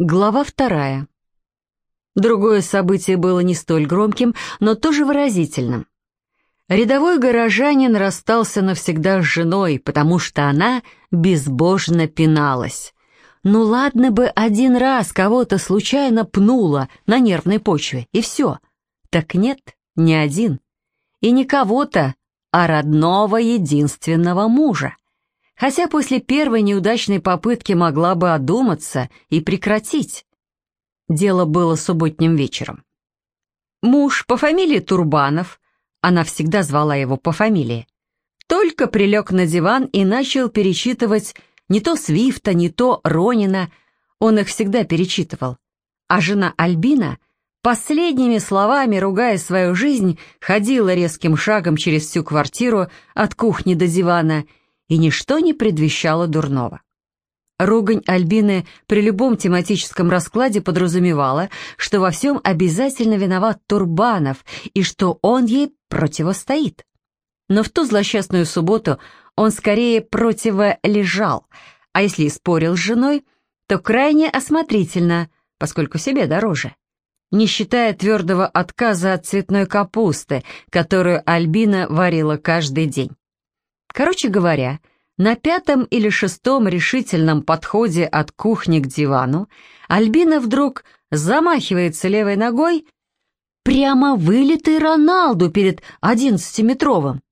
Глава вторая. Другое событие было не столь громким, но тоже выразительным. Рядовой горожанин расстался навсегда с женой, потому что она безбожно пиналась. Ну ладно бы один раз кого-то случайно пнула на нервной почве, и все. Так нет, не один. И не кого-то, а родного единственного мужа хотя после первой неудачной попытки могла бы одуматься и прекратить. Дело было субботним вечером. Муж по фамилии Турбанов, она всегда звала его по фамилии, только прилег на диван и начал перечитывать не то Свифта, не то Ронина, он их всегда перечитывал. А жена Альбина, последними словами ругая свою жизнь, ходила резким шагом через всю квартиру от кухни до дивана и ничто не предвещало дурного. Ругань Альбины при любом тематическом раскладе подразумевала, что во всем обязательно виноват Турбанов и что он ей противостоит. Но в ту злосчастную субботу он скорее противолежал, а если и спорил с женой, то крайне осмотрительно, поскольку себе дороже. Не считая твердого отказа от цветной капусты, которую Альбина варила каждый день. Короче говоря, на пятом или шестом решительном подходе от кухни к дивану Альбина вдруг замахивается левой ногой, прямо вылитый Роналду перед одиннадцатиметровым,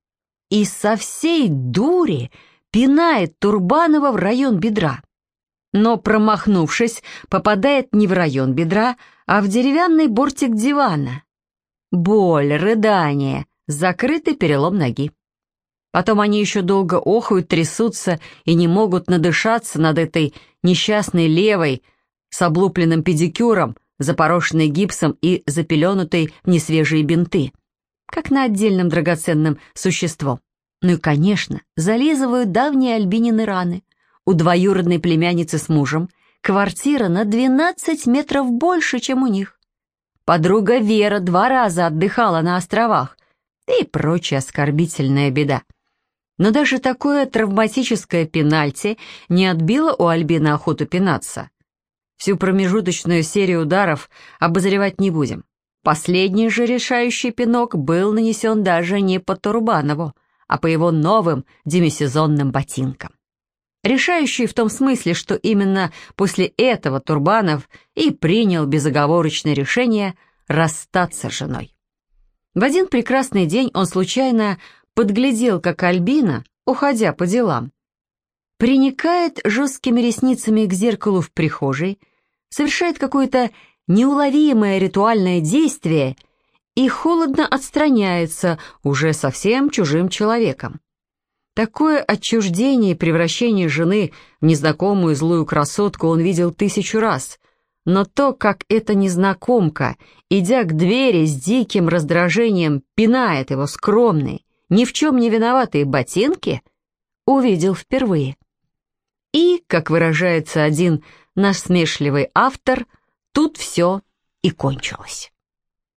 и со всей дури пинает Турбанова в район бедра. Но, промахнувшись, попадает не в район бедра, а в деревянный бортик дивана. Боль, рыдание, закрытый перелом ноги. Потом они еще долго охают, трясутся и не могут надышаться над этой несчастной левой с облупленным педикюром, запорошенной гипсом и запеленутой в несвежие бинты, как на отдельном драгоценном существом. Ну и, конечно, зализывают давние Альбинины раны. У двоюродной племянницы с мужем квартира на 12 метров больше, чем у них. Подруга Вера два раза отдыхала на островах, и прочая оскорбительная беда. Но даже такое травматическое пенальти не отбило у Альбины охоту пинаться. Всю промежуточную серию ударов обозревать не будем. Последний же решающий пинок был нанесен даже не по Турбанову, а по его новым демисезонным ботинкам. Решающий в том смысле, что именно после этого Турбанов и принял безоговорочное решение расстаться с женой. В один прекрасный день он случайно подглядел, как Альбина, уходя по делам, приникает жесткими ресницами к зеркалу в прихожей, совершает какое-то неуловимое ритуальное действие и холодно отстраняется уже совсем чужим человеком. Такое отчуждение и превращение жены в незнакомую злую красотку он видел тысячу раз, но то, как эта незнакомка, идя к двери с диким раздражением, пинает его скромный, ни в чем не виноватые ботинки увидел впервые. И, как выражается один наш смешливый автор, тут все и кончилось.